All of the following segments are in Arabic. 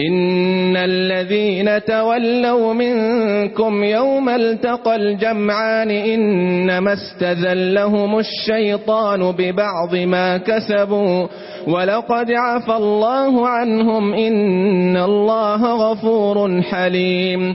إن الذين تولوا منكم يوم التقى الجمعان إنما استذلهم الشيطان ببعض ما كسبوا ولقد عفى الله عنهم إن الله غفور حليم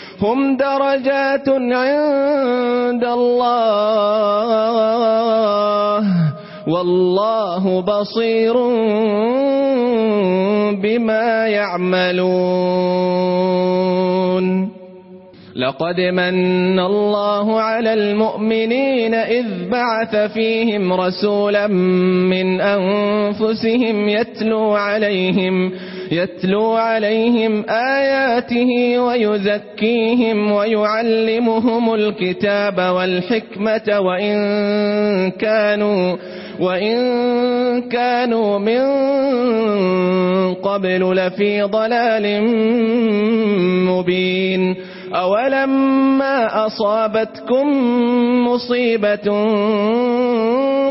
هم درجات عند الله والله بصير بما يعملون لقد من الله على المؤمنين إذ بعث فيهم رسولا من أنفسهم يتلو عليهم يتلو عليهم آياته ويزكيهم ويعلمهم الكتاب والحكمة وإن كانوا وإن كانوا من قبل لفي ضلال مبين أولما أصابتكم مصيبة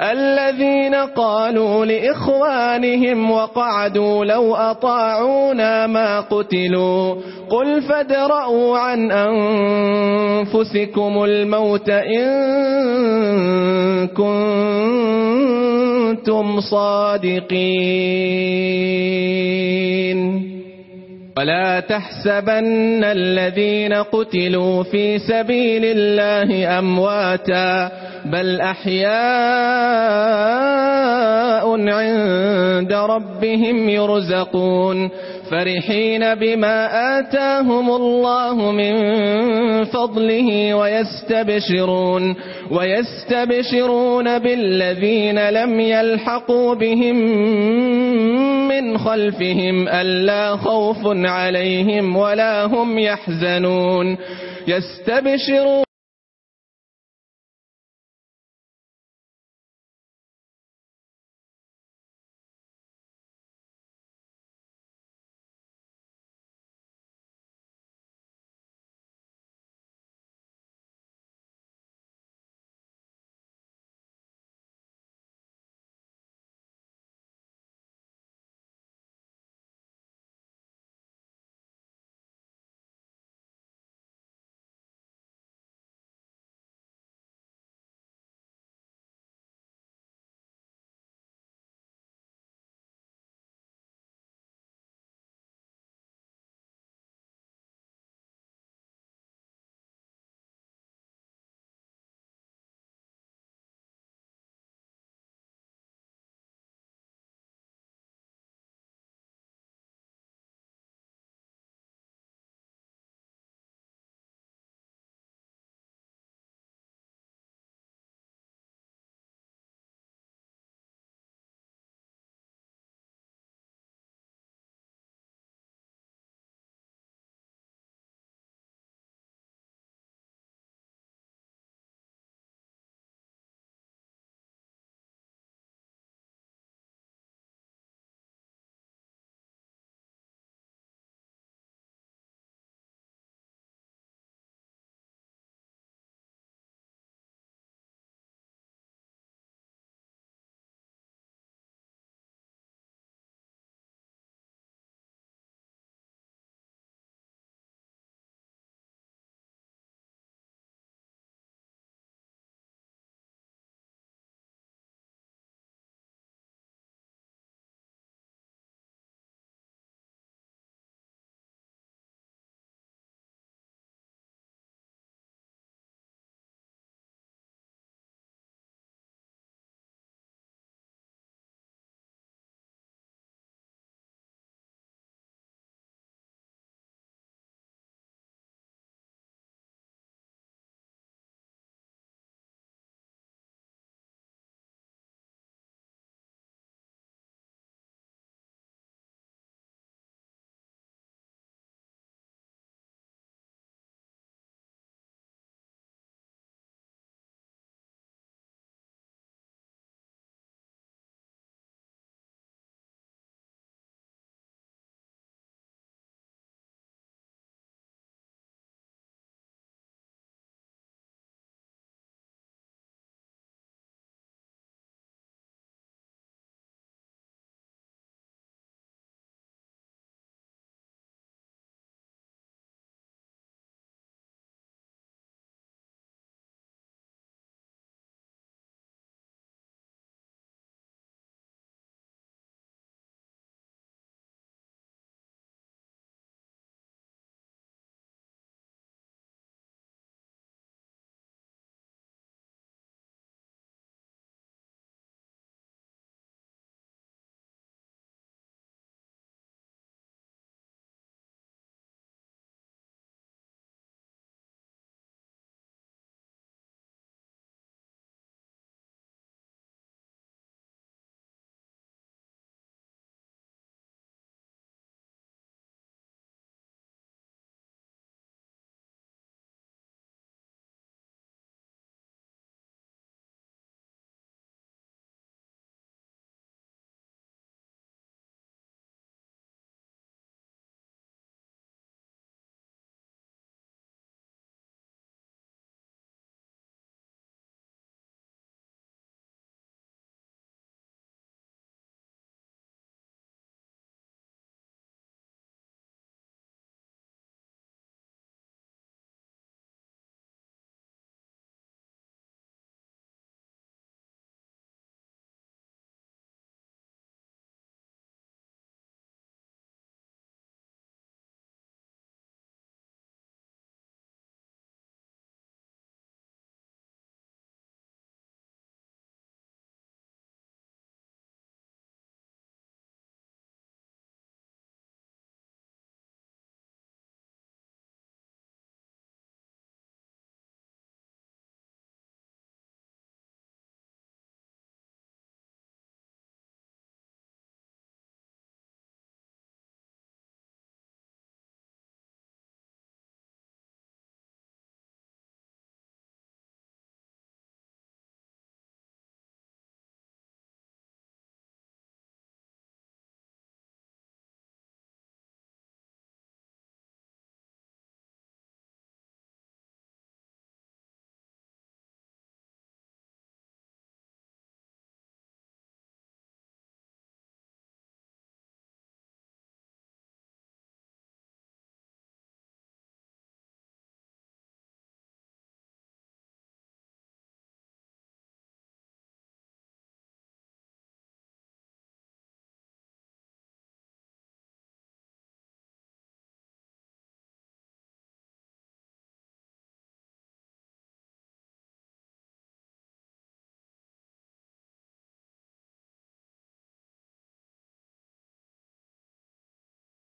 الذين قالوا لإخوانهم وقعدوا لو أطاعونا ما قتلوا قل فادرأوا عن أنفسكم الموت إن كنتم صادقين ولا تحسبن الذين قتلوا في سبيل الله أمواتا بل أحياء عند ربهم يرزقون فرحين بما آتاهم الله من فضله ويستبشرون ويستبشرون بالذين لم يلحقوا بهم خلفهم ألا خوف عليهم ولا هم يحزنون. يستبشرون